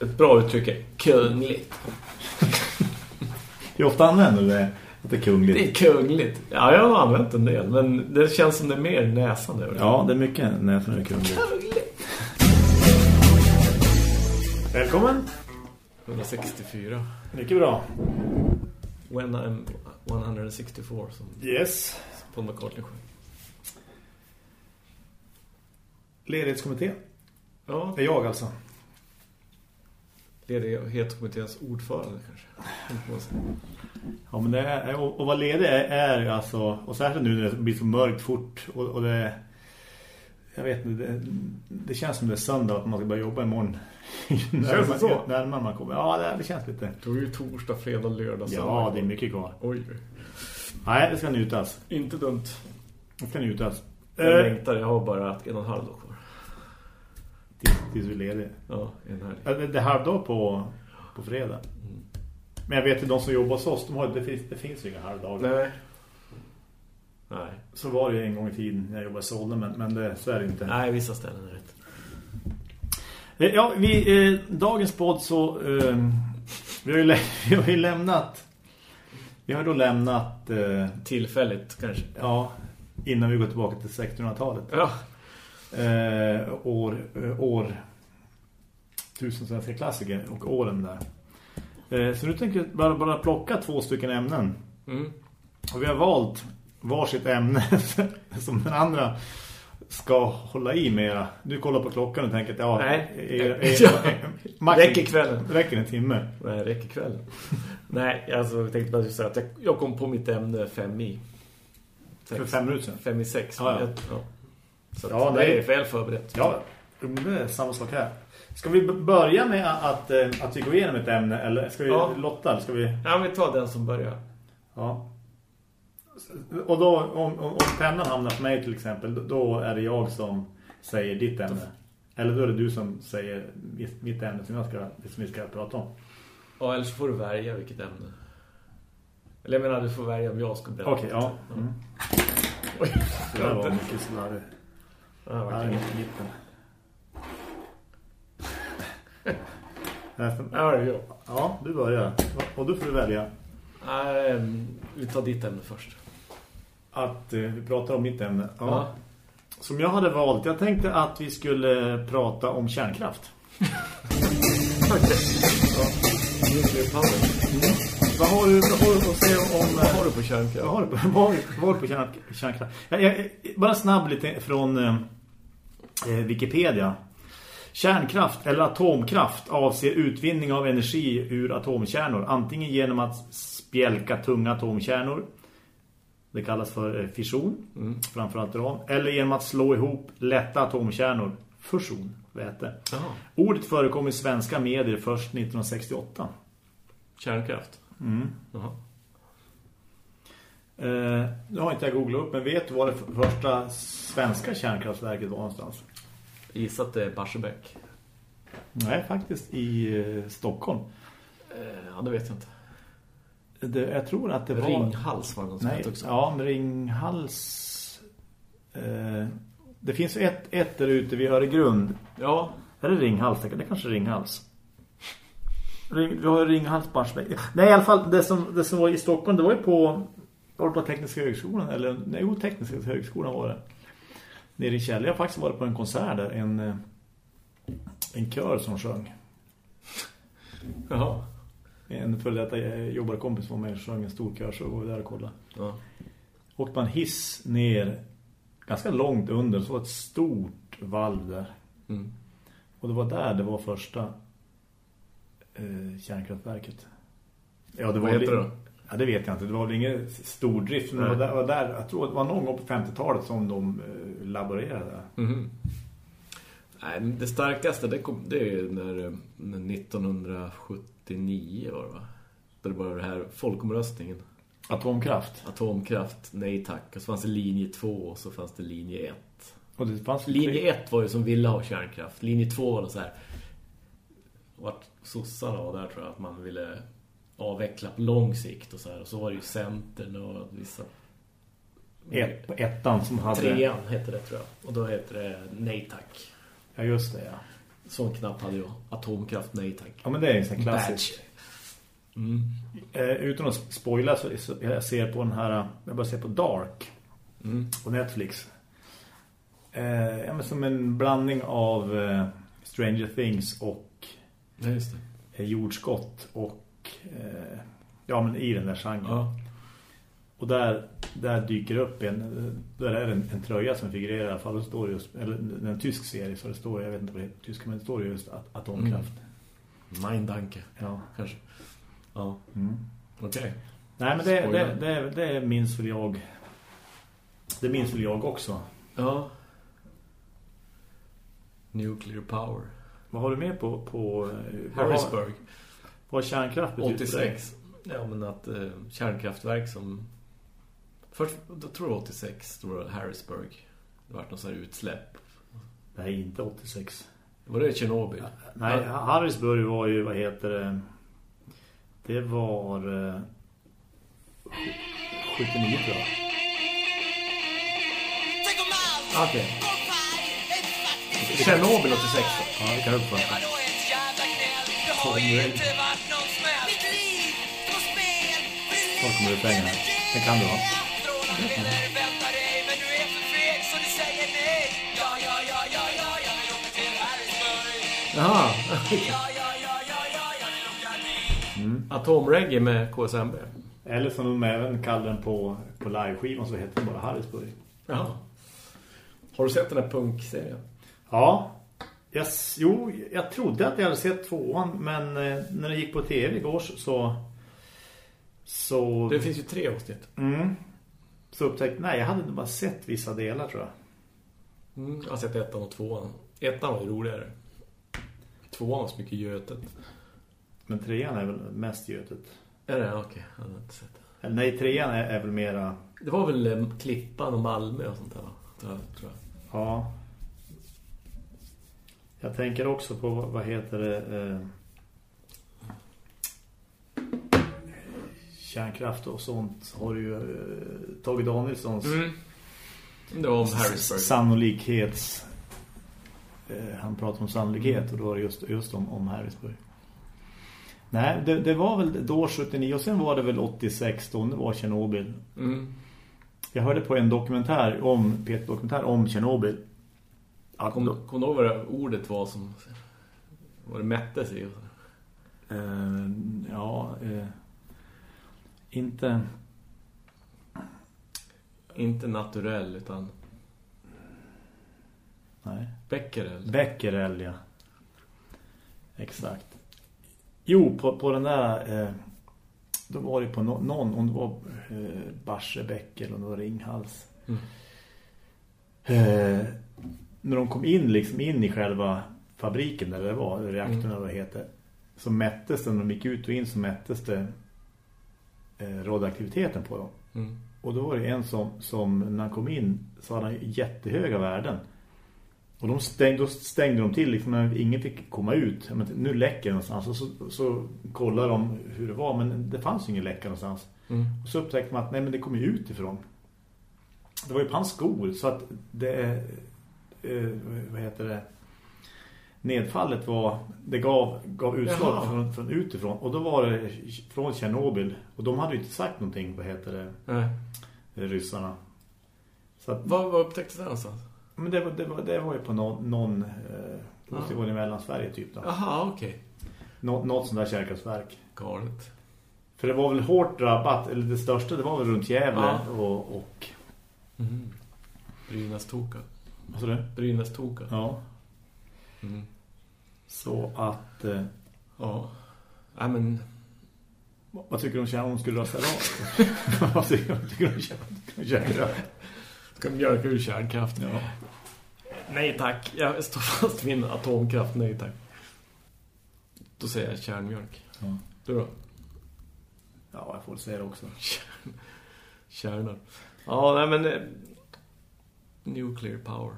ett bra uttryck är kungligt. Hur ofta använder du det? Att det är kungligt? Det är kungligt. Ja, jag har använt en del. Men det känns som det är mer näsan det. Ja, det är mycket näsan över kungligt. Kungligt. Välkommen! 164. Mycket bra. When I'm 164 som Yes. Paul McCartney sjöng. Ledighetskommittén. Ja, Det är jag alltså. Ledighetskommitténs ordförande kanske. Ja, men det är, och, och vad ledig är, är alltså, och särskilt nu när det blir så mörkt fort och, och det jag vet inte, det, det känns som det är söndag att man ska börja jobba imorgon. Känns det så? Närmare man kommer. Ja, det, det känns lite. Då är ju torsdag, fredag, lördag, Ja, det är mycket kvar. Oj, oj. Nej, det ska njutas. Inte dumt. Det ska njutas. Jag Eh, längtar, jag har bara en och en halv dag kvar. Tills, vi lediga. Ja, en. Ja, Det är halvdag på, på fredag. Men jag vet ju de som jobbar hos oss, de har, det, finns, det finns ju inga halvdagar. Nej. Nej. Så var det ju en gång i tiden när jag jobbade i Solna, men, men det, så är det inte. Nej, vissa ställen är rätt. Eh, Ja, vi, eh, dagens podd så eh, vi, har ju vi har ju lämnat vi har då lämnat eh, Tillfälligt kanske. ja, innan vi går tillbaka till 1600-talet. Ja. Eh, år, eh, år tusen svenska klassiker och åren där. Eh, så nu tänker jag bara, bara plocka två stycken ämnen. Mm. Och vi har valt varsitt ämne som den andra ska hålla i mera. Du kollar på klockan och tänker att ja, Nej. är, är, Ja. max- Räcker kvällen. Räcker en timme. Nej, räcker kvällen. Nej, alltså jag tänkte bara säga att jag, jag kom på mitt ämne fem i. Sex. För fem minuter sedan. Fem i sex. Ja. Jag- ja. Så Ja, det det är- väl förberett. Ja, det är samma sak här. Ska vi börja med att, eh, att vi går igenom ett ämne eller ska vi Ja. lotta? Ska vi... Ja, vi tar den som börjar. Ja. Och då, om, om, om pennan hamnar på mig till exempel, då- är det jag som säger ditt ämne. Eller då är det du som säger mitt- ämne som, jag ska, som vi ska prata om. Ja, eller så får du välja vilket ämne. Eller jag menar, du får välja om jag ska berätta. Okej, ja. Mm. Oj, Det var mycket slarvigt. Ja, Ja, i mitten. Nästan- Ja, det du börjar. Och du får du välja Ehm, vi tar ditt ämne först. att eh, vi pratar om mitt ämne. Ja. Ja. Som jag hade valt. Jag tänkte att vi skulle prata om kärnkraft. Ja. Power. Vad har du, vad har du att säga om... Vad eh, har du på kärnkraft? Vad har du på, vad har du, vad har du på kärn, kärnkraft? Jag, jag, bara snabb lite från eh, Wikipedia. Kärnkraft eller atomkraft avser utvinning av energi ur atomkärnor. Antingen genom att spjälka tunga atomkärnor. Det kallas för eh, fission, Mm. framförallt uran. Eller genom att slå ihop lätta atomkärnor. Fusion, väte. Jaha. Ordet förekom i svenska medier först 1968. Kärnkraft. Mm. Jaha. Eh, nu har inte jag googlat upp, men vet du var det första svenska kärnkraftverket var någonstans? Gissa att det är Barsebäck. Nej, faktiskt i eh, Stockholm. Eh, ja, det vet jag inte. Det, jag tror att det var... Ringhals var det något som Nej, också. ja, men Ringhals... Eh, det finns ett, ett där ute vid Öregrund. Ja, Är det Ringhals? Det kanske är Ringhals. Ring, vi har Ringhals Barsebäck. Nej, i alla fall, det som, det som var i Stockholm, det var ju på... På Tekniska högskolan? Eller, nej, jo, Tekniska högskolan var det. Nere i Kjell. Jag har faktiskt varit på en konsert där. En, eh, en kör som sjöng. jaha. En före detta eh, jobbarkompis var med och sjöng en stor kör så var vi där och kollade. Ja. Åkte man hiss ner ganska långt under så var ett stort valv där. Mm. Och det var där det var första eh, kärnkraftverket. Ja, det Vad var heter det då? Ja, det vet jag inte. Det var väl ingen stordrift. Men det var där, var där, jag tror det var någon gång på 50-talet som de eh, laborerade. Mhm. Nej, det starkaste det, kom, det är ju när, eh, när 1979 var det va? Då det var det här folkomröstningen. Atomkraft. Atomkraft, nej tack. Och så fanns det linje 2 och så fanns det linje 1. Och det fanns Linje 1 var ju som ville ha kärnkraft. Linje 2 var det så här... Vart sossarna var där tror jag att man ville avveckla på lång sikt och så här. Och så var det ju Centern och vissa... Ett, ettan som hade... Trean hette det tror jag. Och då heter det nej tack. Ja, just det, ja. Sån knapp hade jag. Atomkraft, nej tack. Ja, men det är en sån klassisk. Mm. Eh, utan att spoila så, så jag ser på den här, jag bara ser på Dark Mm. på Netflix. Eh, ja, men som en blandning av eh, Stranger Things och Ja, eh, jordskott och eh, ja men i den där genren. Ja. Och där, där dyker upp en där är en, en tröja som figurerar i alla fall. Det står just, eller är en tysk serie så det står, jag vet inte vad det heter tyska, men det står just at atomkraft. Minddanke, Ja. kanske. Ja, Mm. okej. Nej men det, Spoiler. det, det, det minns väl jag det minns väl jag också. Ja. Nuclear power. Vad har du med på, på eh, Harrisburg. Vad kärnkraft betyder för dig? 86. Ja, men att eh, kärnkraftverk som... Först, då tror jag 86, då var det Harrisburg. Det var någon sån här utsläpp. Nej, inte 86. Var det Tjernobyl? Nej, Harrisburg var ju, vad heter det? Det var eh, 79 tror jag. Okej. faktiskt Tjernobyl 86 då. Ja, det kan jag uppfatta. Vadå ja, ja, ja, jag vill åka till Harrisburg. Jaha. Dit. Atomreggae med KSMB. Eller som de även kallar den på, på live-skivan så heter den bara Harrisburg. Jaha. Har du sett den här punkserien? Ja, yes, jo, jag trodde att jag hade sett tvåan men eh, när det gick på tv igår så- så... Det finns ju tre avsnitt. mm, så upptäckte nej, jag hade nog bara sett vissa delar tror jag. Mm, jag har sett ettan och tvåan. Ettan var ju roligare. Tvåan var så mycket götet. Men trean är väl mest götet. Är det? Okej, jag hade inte sett det. Nej, trean är, är väl mera... Det var väl eh, Klippan och Malmö och sånt där va? Tror jag. Ja. Jag tänker också på, vad vad heter det... Eh, kärnkraft och sånt har ju eh, Tage Danielssons Mm. Det var om Harrisburg. sannolikhets... Eh, han pratar om sannolikhet och då var det just, just om, om Harrisburg. Nej, det, det var väl då 79 och sen var det väl 86 då det var Tjernobyl. Mm. Jag hörde på en dokumentär om dokumentär om Tjernobyl. Att Kom, kom du ihåg vad det ordet var som vad det och så? Eh, ja, eh, inte... Inte naturell utan Nej. becquerel. Becquerel, ja. Exakt. Jo, på, på den där... Eh, då var det på no, någon, om det var eh, Barsebäck eller var Ringhals. Mm. Eh, när de kom in liksom in i själva fabriken där det var, reaktorn eller vad det heter, så mättes det, när de gick ut och in så mättes det radioaktiviteten på dem. Mm. Och då var det en som, som när han kom in så hade han jättehöga värden. Och de stängde, då stängde de till liksom när ingen fick komma ut. Men nu läcker någonstans. Och så, så kollade de hur det var. Men det fanns ingen läcka någonstans. Mm. Och så upptäckte man att nej men det kommer ju utifrån. Det var ju på hans skor. Så att det, eh, vad heter det? Nedfallet var, det gav, gav utslag från, från utifrån. Och då var det från Tjernobyl. Och de hade ju inte sagt någonting, vad heter det? Nej. ryssarna. Så att, Vad, vad upptäcktes det någonstans? men det var, det, var, det var ju på någon, någon eh, det vara i Mellansverige typ då. Jaha, okej. Nå, något sånt där kärnkraftverk. Galet. För det var väl hårt drabbat, eller det största det var väl runt Gävle Ja. och, och Mm. Brynäs toka. vad sa du? Brynäs toka. Ja, Mm. Så att eh, Ja. Nej men vad tycker du om kärnkraft? Hon skulle rösta av. vad tycker tycker du om kärn- ska mjölka ur kärnkraft. Ja. Nej tack. Jag står fast vid min atomkraft. Nej tack. Då säger jag kärnmjölk. Ja. Du då? ja, jag får säga det också. Kärnor. Ja, nej men... Eh, nuclear power.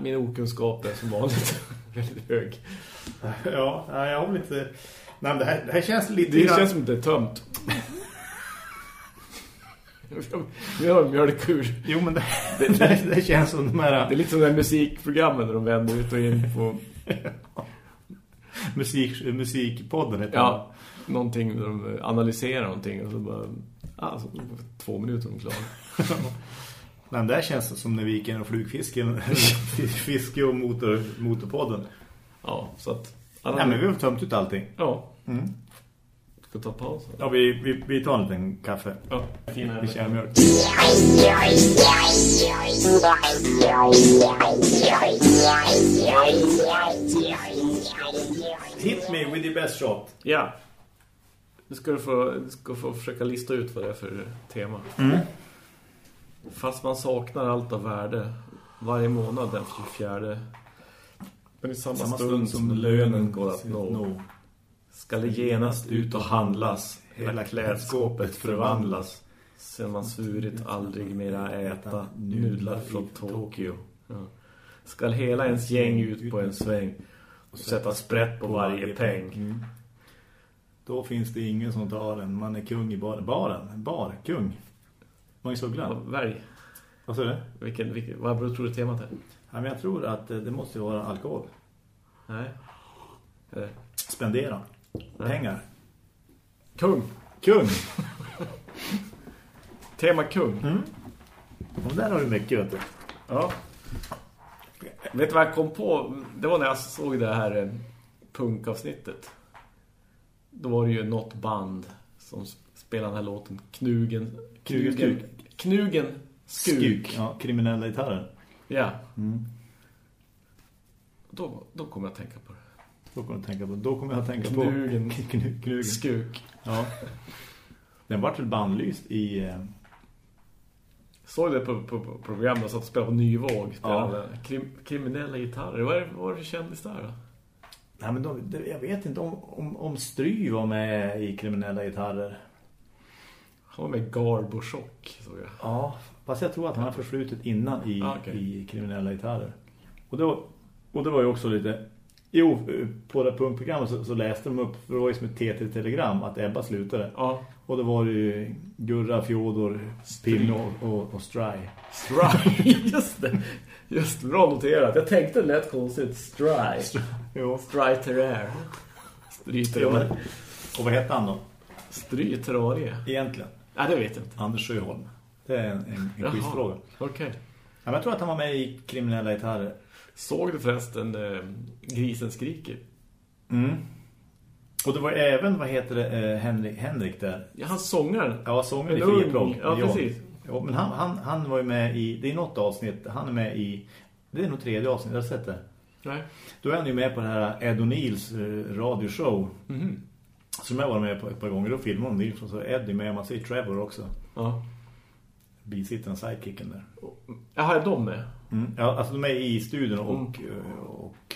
Min okunskap är som vanligt väldigt hög. Ja, jag har väl inte... Nej, det här, det här känns lite... Det grann- känns som det är tömt. Vi har en mjölkur. Jo, men det, det, det känns som de Det här är lite som de här musikprogrammen där de vänder ut och in på... musik, musikpodden heter Ja, någonting där de analyserar någonting och så bara... Alltså, två minuter de klara. Men det här känns som när vi gick in och flugfisken fiske och motor, motorpodden. Ja, så att... Nej, men vi har tömt ut allting. Ja, Mm. ska ta paus. Ja, vi, vi, vi tar en liten kaffe. Ja, fina Vi kör mjölk. Hit me with your best shot. Ja. Nu ska du få, du ska få försöka lista ut vad det är för tema. Mm. Fast man saknar allt av värde varje månad den 24. Men i samma, stund, som lönen går att nå ska det genast ut och handlas. Hela klädskåpet förvandlas. Sen man svurit aldrig mera äta nudlar från Tokyo. Ja. Ska hela ens gäng ut på en sväng och sätta sprätt på varje peng. Mm. Då finns det ingen som tar den. Man är kung i bar baren. Bar, kung. Magnus Uggla. Välj. Vad sa du? Vilken, vilken, vad tror du temat är? Ja, men jag tror att eh, det måste vara alkohol. Nej. Eller, Spendera. Pengar. kung. Kung. Tema kung. Mm. Och där har du mycket, vet du. Ja. Vet du vad jag kom på? Det var när jag såg det här eh, punkavsnittet. Då var det ju något band som spelade den här låten Knugen Knugen Knugen. Knugen Skuk. Skuk. Ja, kriminella gitarrer. Ja. Mm. Då, då kommer jag att tänka på det. Då kommer jag att tänka på. Då kommer jag att tänka Knugen. på. Knugen. Knugen. Skuk. Ja. Den vart väl bandlyst i... eh, Såg det på, på, på programmet satt och spelade på Nyvåg. Ja. Krim, kriminella gitarrer. Vad är, det- vad är det för kändis där då? Nej, men det, jag vet inte om, om, om Stry var med i kriminella gitarrer. Han var med i Garb och Chock, såg jag. Ja, fast jag tror att han har förflutit innan i, Ah, okej. i kriminella gitarrer. Och, då, och det var ju också lite... Jo, på det punktprogrammet så, så läste de upp, för det var ju som ett TT-telegram att Ebba slutade. Ja. Och det var ju Gurra, Fjodor, Pinno och, och, Stry. Stry, just det. Just bra noterat. Jag tänkte det lät konstigt. Stry. Jo. Stry terrär. Stry terrär. Och vad hette han då? Stry terrarie. Egentligen. Nej, det vet jag inte. Anders Sjöholm. Det är en, en, quizfråga. Okej. Ja, men jag tror att han var med i kriminella gitarrer. Såg du förresten eh, Grisen skriker? Mm. Och det var även, vad heter det, eh, Henrik, Henrik där. Ja, han sångaren. Ja, sångaren i Frieprog. Ja, precis. Ja, men han, han, han var ju med i, det är något avsnitt, han är med i, det är nog tredje avsnitt, jag har sett det. Nej. Då är han ju med på det här Ed O'Neills eh, radioshow. Mhm. Som jag var med på ett par gånger. Då filmade de Nilsson så Ed är med, och man ser Trevor också. Ja. Bisittaren, sidekicken där. Jaha, är de med? Mm. Ja, alltså de är i studion och, Mm. och, och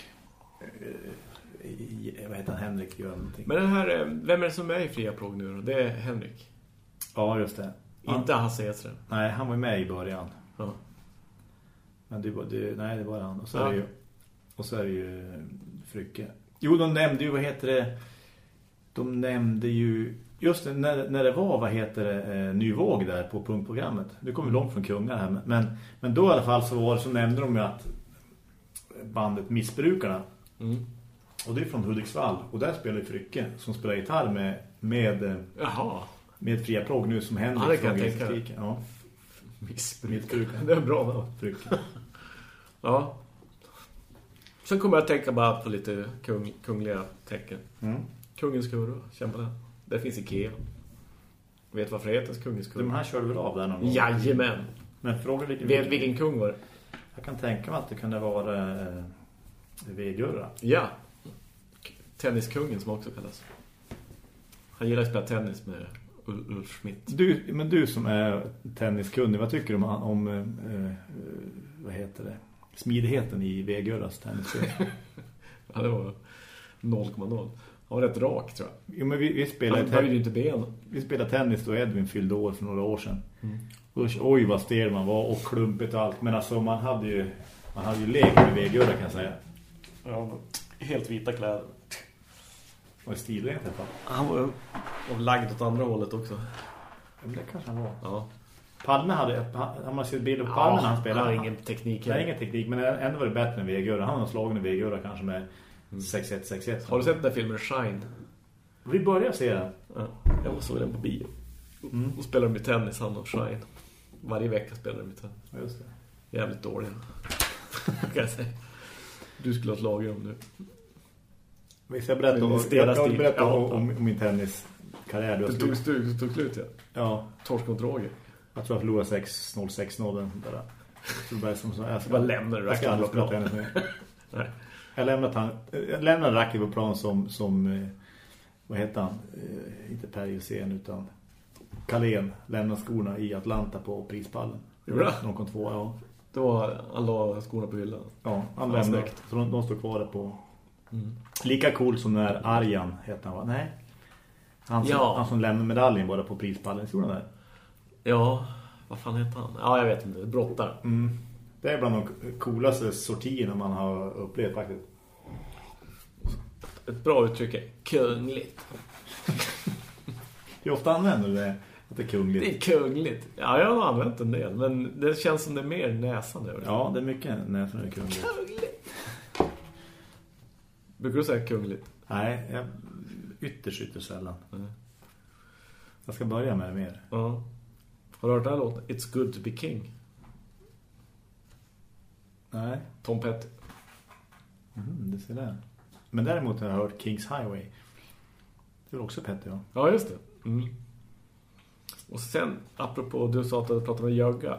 eh, i- vad heter han, Henrik gör någonting. Men den här, eh, vem är det som är i Fria Prog nu då? Det är Henrik. ja, just det. Han, Inte Hasse Edström. nej, han var med i början. Ja. Men det, var- det, nej, det var han. Och så, är Ja. det ju, och så är det ju Frycke. Jo, de nämnde ju, vad heter det? De nämnde ju, just när, när det var, vad heter det, eh, Nyvåg där på punktprogrammet. Nu kommer vi långt från kungar här. men- Men, då i alla fall så, var, så nämnde de ju att bandet Missbrukarna, Mm. och det är från Hudiksvall. Och där spelar Frycke som spelar gitarr med, med, eh, Jaha. med Fria Prog nu som Henrik. Ja, det kan jag tänka. Ja, Missbrukare. Det är bra då. Frycke. Ja. Sen kommer jag att tänka bara på lite kung, kungliga tecken. Mm. Kungens kurva, känn på den. Det finns Ikea. Vet varför det heter kungens kurva? här körde väl av där någon gång? Jajamän. Men fråga vilken... Vet vilken kung var det? Jag kan tänka mig att det kunde vara eh, V-Gurra. Ja. Tenniskungen som också kallas. Han gillar att spela tennis med Ul- Ulf Schmidt. Du, men du som är tenniskunnig, vad tycker du om, om eh, eh, vad heter det? Smidigheten i V-Gurras tennisspel? Ja, det var 0,0. Han var rätt rak tror jag. jo, men vi, vi, spelade Han böjde ju te- inte benen. vi spelade tennis då Edvin fyllde år för några år sedan. Mm. Och, oj vad stel man var och klumpigt och allt. Men alltså man hade ju, man hade ju lek med V-Gurra kan jag säga. Ja, helt vita kläder. Och stilrent i alla fall. Han var och lagd åt andra hållet också. Ja, men det kanske han var. Ja. Palme hade, har man sett bilder på Palme när han spelade? Han har ingen teknik. Nej, ingen teknik, men ändå var det bättre än Vegura. Han har slagen i Vegura kanske med 6-1, 6-1. Har du sett den där filmen Shine? Vi börjar se den. Ja, jag såg den på bio. Mm. Och spelar i tennis, han och Shine. Varje vecka spelar de i tennis. Ja, just det. Jävligt dåliga. kan jag säga. Du skulle ha ett lag om nu. Visst, jag berättade, om, jag, jag berättade ja, om, om, min tenniskarriär. Du tog, tog, tog slut, ja. Ja. Torsk mot Roger. Jag tror jag förlorade 6-0-6-0 där. Så bara som så, jag ska, bara lämna Jag ska aldrig spela tennis med. Jag lämnade, han, jag lämnade Racky på plan som, som eh, vad heter han? Eh, inte Per Jusén utan Kalén lämnade skorna i Atlanta på prispallen. Gjorde? De kom två, ja. Då han la skorna på hyllan. Ja, han lämnade. Så de, de står kvar där på... Mm. Lika cool som när Arjan heter han, va? Nej. Han som, ja. han som lämnade medaljen bara på prispallen. Såg där? Ja, vad fan heter han? Ja, jag vet inte. Brottar. Mm. Det är bland de coolaste sortierna man har upplevt faktiskt. Ett bra uttryck är kungligt. Hur ofta använder du det? Att det är kungligt? Det är kungligt. Ja, jag har använt en del. Men det känns som det är mer näsan över. Ja, det är mycket näsan över kungligt. Kungligt! Brukar du säga kungligt? Nej, jag, ytterst, ytterst sällan. Mm. Jag ska börja med det mer. Ja. Har du hört den här låten? It's good to be king. Nej. Tom Petty. Mm, det ser där. Men däremot har jag hört Kings Highway. Det är också Petty, ja. Ja, just det. Mm. Och sen, apropå, du sa att du pratade med Jögga.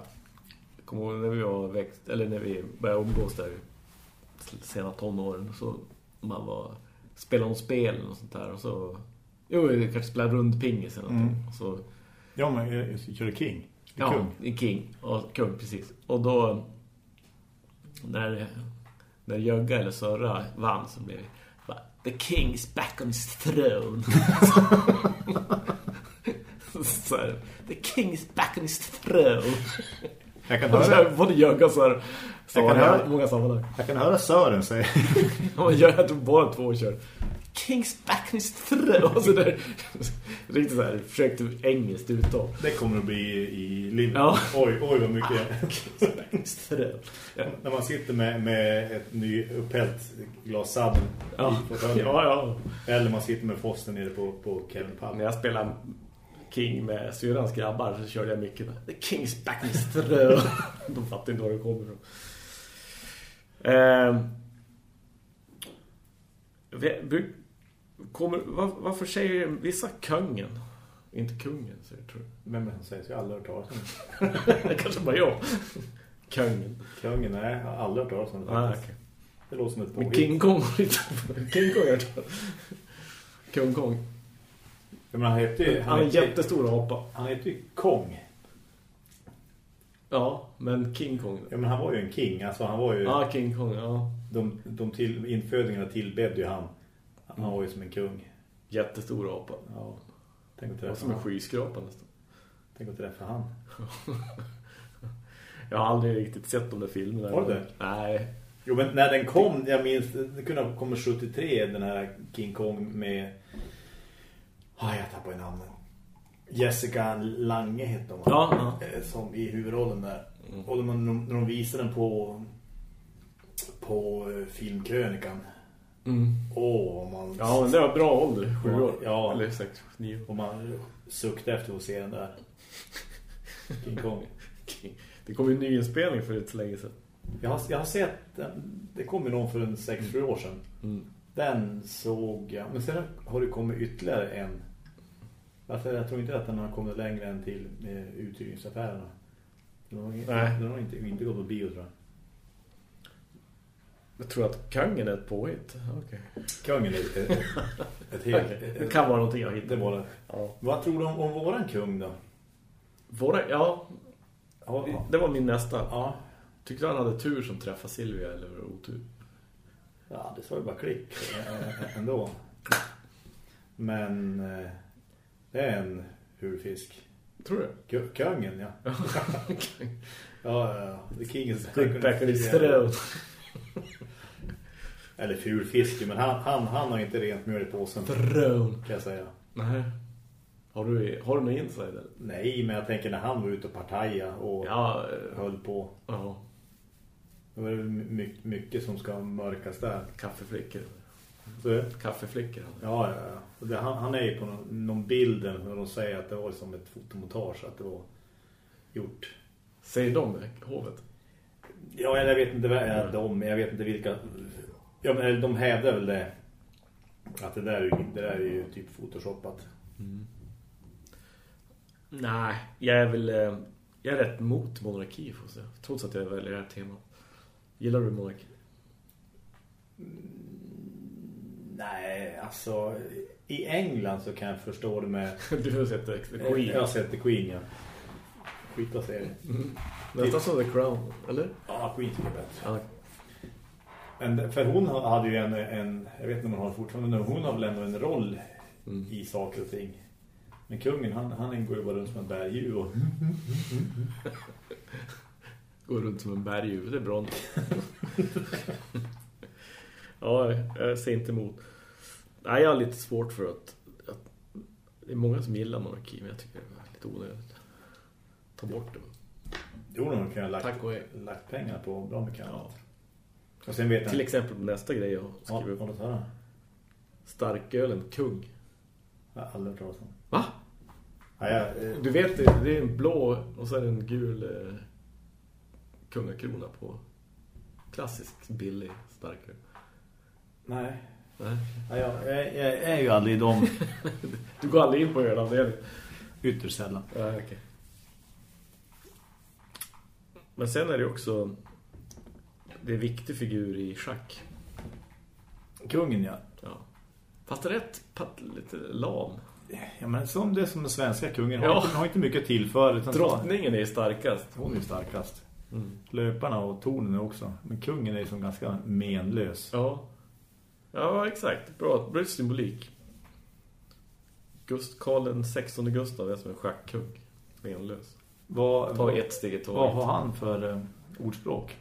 Kommer ihåg när vi var växt, eller när vi började umgås där sena tonåren så man var spelade något spel och sånt där och så jo, kanske spelade rundpingis eller någonting. Mm. Så Ja, men jag, jag körde King. Ja, kung. King. Och kung, precis. Och då när, när Jögga eller Sörra vann så blev det The King's back on his throne. så här, The King's back on his throne. Jag kan höra... Både Jögga och Sörra. Jag kan, höra, många sammanhang. jag kan höra Sören säga. ja, jag tror bara två kör. Kings back in throw. Och så där. Riktigt så här, försökte engelskt uttal. Det kommer att bli i livet. Ja. Oj, oj vad mycket. Kings back in throw. Ja. När man sitter med, med ett ny upphällt glas sadden. Ja. ja, ja. Eller man sitter med Foster nere på, på Kevin Pall. När jag spelar King med syrans grabbar så körde jag mycket med The Kings back in throw. De fattar inte var det kommer ifrån. Eh, Kommer, var, varför säger vissa kungen? Inte kungen, säger tror du. Vem är det som säger? Så jag har aldrig hört talas om kanske bara jag. Kungen. Kungen, nej. Jag har aldrig hört talas om det. Ah, okay. Det låter som ett påhitt. King Kong. King Kong, jag Kung Kong. Men han heter ju... Han, han är en jättestor apa. Han heter ju Kong. Ja, men King Kong. Ja, men han var ju en king. Alltså han var ju... Ja, King Kong, ja. De, de till, infödingarna tillbedde ju han. Han var ju som en kung. Jättestor apa. Ja. Tänk att träffa som en skyskrapa nästan. Tänk att träffa han. jag har aldrig riktigt sett de där filmerna. Har du det? Nej. Jo, men när den kom, jag minns, det kunde ha kommit 73, den här King Kong med... Ah, jag tappar i namnet. Jessica Lange heter hon. Ja, ja. Eh, som i huvudrollen där. Mm. Och när de visade den på på eh, Mm. Åh, man... Ja, men det var bra ålder. Sju år. Ja. Eller sex, nio. Och man suktade efter att se den där. King Kong. Det kom ju en nyinspelning för ett så länge sedan. Jag har, jag har sett. Det kom ju någon för en sex, sju år sedan. Mm. Den såg jag. Men sen har det kommit ytterligare en. Alltså, jag tror inte att den har kommit längre än till med uthyrningsaffärerna. Den har, Nej. Den har inte, inte gått på bio tror jag. Jag tror att kungen är ett påhitt. Okay. Kungen är ett, ett, helt... okay. Det kan vara någonting jag hittar. Det det. Ja. Vad tror du om, om våran kung då? Våra, ja. ja. Det var min nästa. Ja. Tyckte han hade tur som träffade Silvia eller otur? Ja, det sa ju bara klick ändå. Men eh, det är en hurfisk. Tror du? Kungen, ja. ja, ja. The king is back on his throne. Eller ful fisk, men han, han, han har inte rent mjöl i påsen. Drön. Kan jag säga. Nej. Har du, har du någon insider? Nej, men jag tänker när han var ute och partaja och Ja, eh, höll på. ja. Det var my mycket som ska mörkas där. Kaffeflickor. Så, Kaffeflickor. ja, ja, ja. Och det, han, han är ju på någon, någon bilden när de säger att det var som ett fotomontage, att det var gjort. Säger de det, hovet? Ja, jag vet inte vad är de, jag vet inte vilka... Ja, men de hävdar väl det. Att det där, det där är ju typ photoshoppat. Nej, jag är väl eh, jag är rätt mot monarki får jag. Trots att jag väljer det här temat. Gillar du monarki? Nej, alltså i England så kan jag förstå det med... Du har sett The Queen. Jag har sett The Queen, ja. Skitbra serie. Nästan som The Crown, eller? Ja, Queen tycker jag bättre. Ja. Men för hon hade ju en, en jag vet inte om hon har fortfarande, men hon har väl ändå en roll Mm. i saker och ting. Men kungen, han, han går ju bara runt som en bergdjur och... Går runt som en berguv, det är bra. ja, jag ser inte emot. Nej, jag har lite svårt för att, att... Det är många som gillar monarki, men jag tycker det är lite onödigt. Ta bort det. Jo, de kan ha lagt, lagt pengar på bra mycket Ja. Och sen vet jag... Till exempel på nästa grej jag Ja, skriver upp. låt höra. Starkölen Kung. Jag har aldrig hört talas om. Va? Ja, jag, eh, Du vet, det är en blå och så är det en gul eh, kungakrona på. Klassisk, billig, starköl. nej. Nej. Ja, jag, jag, jag är ju aldrig i dem Du går aldrig in på ölavdelningen. ytterst sällan. Ja, okej. Men sen är det också det är en viktig figur i schack. Kungen, ja. Ja. Fast rätt pat, lite lam. Ja, men som det som den svenska kungen har, Ja. inte, har inte mycket till för. Utan Drottningen är starkast. Hon är starkast. Mm. Löparna och tornen är också. Men kungen är som ganska menlös. Ja. Ja, exakt. Bra, bra symbolik. Gust Karl den 16 Gustav är som en schackkung. Menlös. Vad, Ta vad, ett steg i vad taget. har han för eh, ordspråk?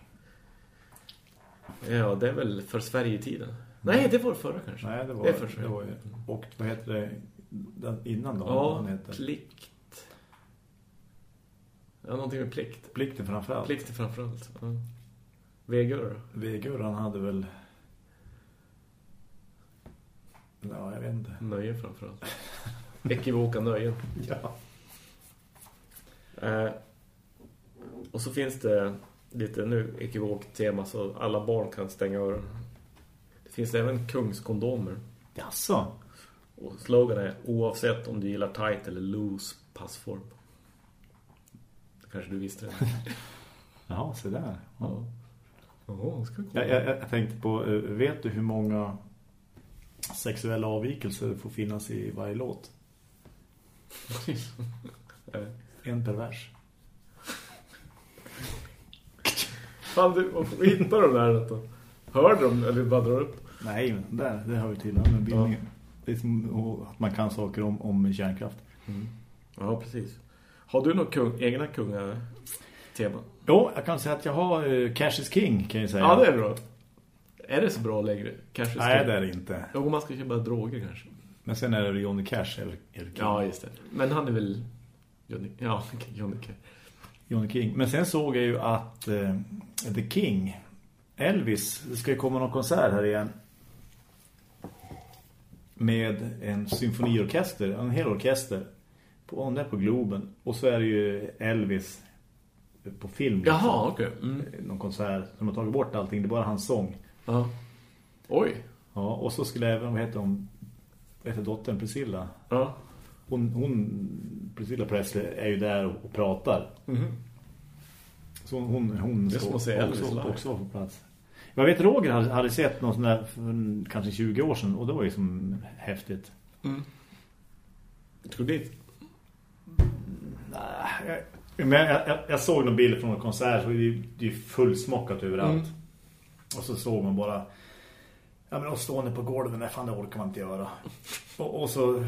Ja, det är väl för Sverige i tiden. Nej, det var förra kanske. Nej, det var, det är för det var. Och vad heter det den innan då? Ja, heter? plikt. Ja, någonting med plikt. Plikten framförallt. Plikt framförallt. Ja. Vegör då? Vegur, han hade väl... Ja, jag vet inte. Nöje framförallt. Ekivoka nöjen. Ja. Eh, och så finns det lite nu ekivokt tema så alla barn kan stänga öronen. Det finns även kungskondomer. Jaså? Och slogan är oavsett om du gillar tight eller loose passform. Kanske du visste det. Ja, så där. Ja. Ja, ska Jag, jag, jag tänkte på, eh, vet du hur många sexuella avvikelser får finnas i varje låt? En per Fan, du, varför hittar de där då? Hör dem eller bara drar upp? Nej, men där, det hör ju till med bildningen. Det är som och att man kan saker om, om kärnkraft. Ja, precis. Har du några kung, egna kungatema? Jo, jag kan säga att jag har uh, Cash is King, kan jag säga. Ja, det är bra. Är det så bra längre? Kanske Nej, det är det inte. Jo, man ska köpa droger kanske. Men sen är det Johnny Cash eller, eller King. Ja, just det. Men han är väl... Johnny, ja, Johnny Cash. Johnny King. Men sen såg jag ju att eh, The King, Elvis, det ska ju komma någon konsert här igen. Med en symfoniorkester, en hel orkester. På, om det är på Globen. Och så är det ju Elvis på film. liksom. Jaha, okej. Mm. Någon konsert. De har tagit bort allting, det är bara hans sång. Ja. Oj. Ja, och så skulle även, vad heter hon? Vad heter dottern? Priscilla? Ja. Hon, hon Priscilla Presley är ju där och, och pratar. Mhm. Så hon, hon Elvis också, också var på plats. Jag vet Roger hade, hade sett någon sån där för kanske 20 år sedan och det var ju som häftigt. Mm. Ska du dit? Nej, jag, men jag, jag, jag såg någon bild från en konsert så det det är ju fullsmockat överallt. Mm. Och så såg man bara ja men och stående på golvet, nej fan det orkar man inte göra. Och, och så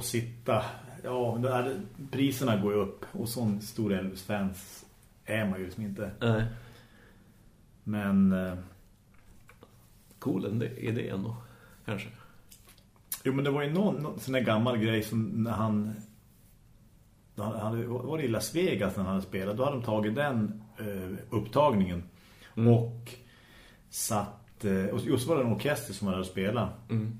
och sitta. Ja, men priserna går ju upp och sån stor Elvis-fans är man ju liksom inte. Nej. Men eh, Cool idé ändå. Kanske. Jo, men det var ju någon, någon sån där gammal grej som när han... Han hade, var det i Las Vegas när han hade spelat? Då hade de tagit den eh, upptagningen Mm. och satt... Eh, och just var det en orkester som hade spelat. Mm.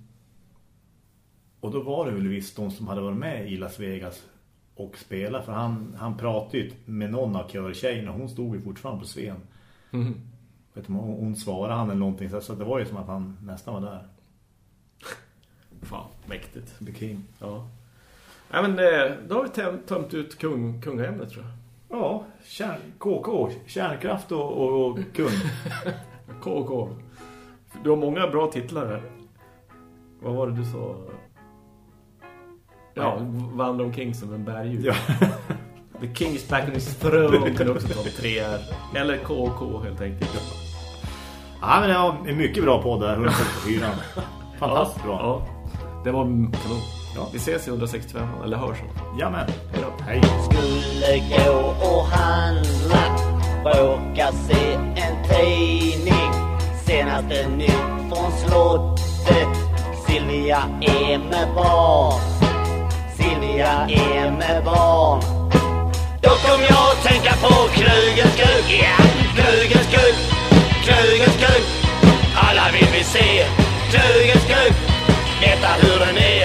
Och då var det väl visst de som hade varit med i Las Vegas och spelat. För han, han pratade ju med någon av körtjejerna. Hon stod ju fortfarande på Sven. Mm. Vet du, hon, hon svarade han eller någonting. Så, det var ju som att han nästan var där. Fan, mäktigt. The King. Ja. Nej, men eh, då har vi tömt, tömt ut kung, kungaämnet tror jag. Ja, kärn, KK, kärnkraft och, och, och kung. KK. Du har många bra titlar här. Vad var det du sa? Ja, vandra omkring som en berguv. ja. The King is back on his throne kan också ta tre. Eller KK helt enkelt. ja, men det var en mycket bra podd där, 164. Fantastiskt bra. Ja, det var kanon. Ja. Vi ses i 165, eller hörs. Jamen, Hej då. hej. Skulle gå och handla Råkar se en tidning Senaste nytt från slottet Silvia är med barn Silvia är med barn. Då kom jag att tänka på krugens kuk, ja, krugens kuk, krugens kuk. Alla vill vi se krugens kuk, veta hur den är.